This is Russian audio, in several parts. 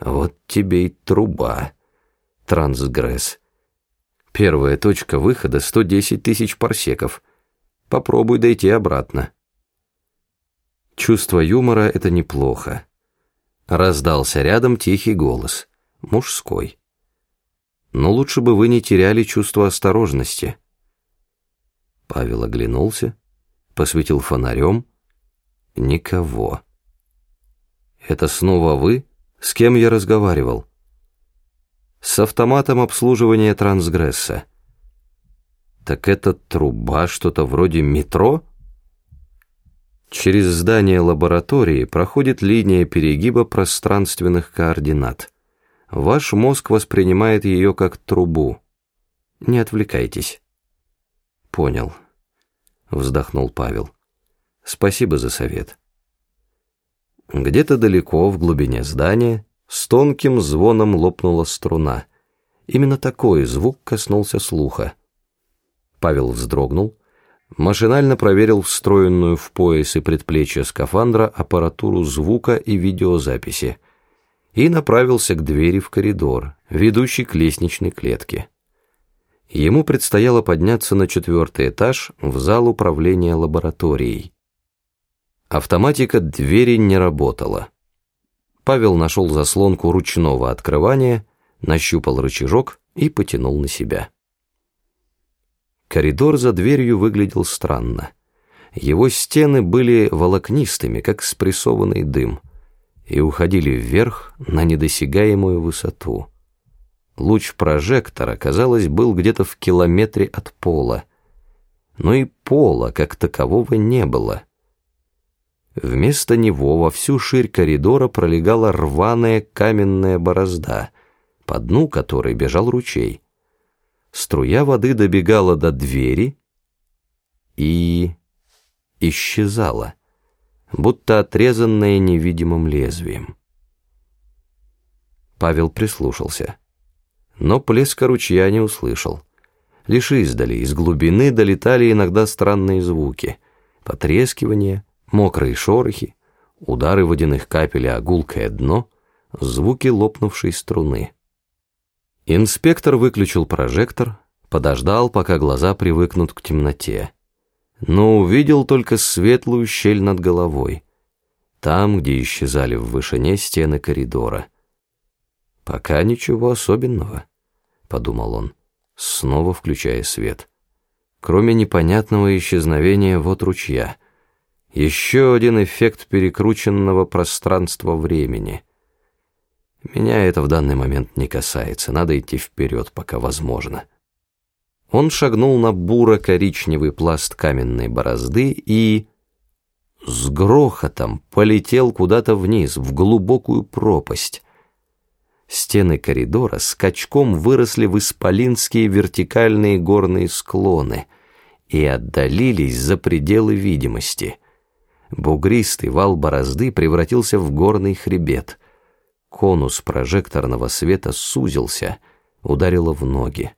Вот тебе и труба, трансгресс. Первая точка выхода — 110 тысяч парсеков. Попробуй дойти обратно. Чувство юмора — это неплохо. Раздался рядом тихий голос, мужской. Но лучше бы вы не теряли чувство осторожности. Павел оглянулся, посветил фонарем. Никого. «Это снова вы? С кем я разговаривал?» «С автоматом обслуживания трансгресса». «Так это труба что-то вроде метро?» Через здание лаборатории проходит линия перегиба пространственных координат. Ваш мозг воспринимает ее как трубу. Не отвлекайтесь. Понял. Вздохнул Павел. Спасибо за совет. Где-то далеко, в глубине здания, с тонким звоном лопнула струна. Именно такой звук коснулся слуха. Павел вздрогнул, машинально проверил встроенную в пояс и предплечье скафандра аппаратуру звука и видеозаписи и направился к двери в коридор, ведущий к лестничной клетке. Ему предстояло подняться на четвертый этаж в зал управления лабораторией. Автоматика двери не работала. Павел нашел заслонку ручного открывания, нащупал рычажок и потянул на себя. Коридор за дверью выглядел странно. Его стены были волокнистыми, как спрессованный дым, и уходили вверх на недосягаемую высоту. Луч прожектора, казалось, был где-то в километре от пола, но и пола как такового не было — Вместо него во всю ширь коридора пролегала рваная каменная борозда, по дну которой бежал ручей. Струя воды добегала до двери и исчезала, будто отрезанная невидимым лезвием. Павел прислушался, но плеска ручья не услышал. Лишь издали, из глубины долетали иногда странные звуки, потрескивание, мокрые шорохи, удары водяных капель о гулкое дно, звуки лопнувшей струны. Инспектор выключил прожектор, подождал, пока глаза привыкнут к темноте, но увидел только светлую щель над головой, там, где исчезали в вышине стены коридора. «Пока ничего особенного», — подумал он, снова включая свет. Кроме непонятного исчезновения вот ручья — еще один эффект перекрученного пространства-времени. Меня это в данный момент не касается, надо идти вперед, пока возможно. Он шагнул на буро-коричневый пласт каменной борозды и... с грохотом полетел куда-то вниз, в глубокую пропасть. Стены коридора скачком выросли в исполинские вертикальные горные склоны и отдалились за пределы видимости — Бугристый вал борозды превратился в горный хребет. Конус прожекторного света сузился, ударило в ноги.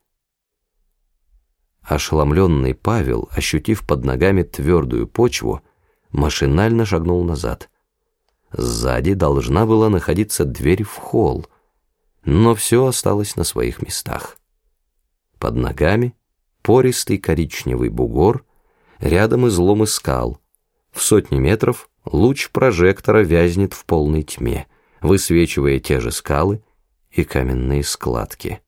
Ошеломленный Павел, ощутив под ногами твердую почву, машинально шагнул назад. Сзади должна была находиться дверь в холл, но все осталось на своих местах. Под ногами пористый коричневый бугор, рядом изломы скал — в сотни метров луч прожектора вязнет в полной тьме, высвечивая те же скалы и каменные складки.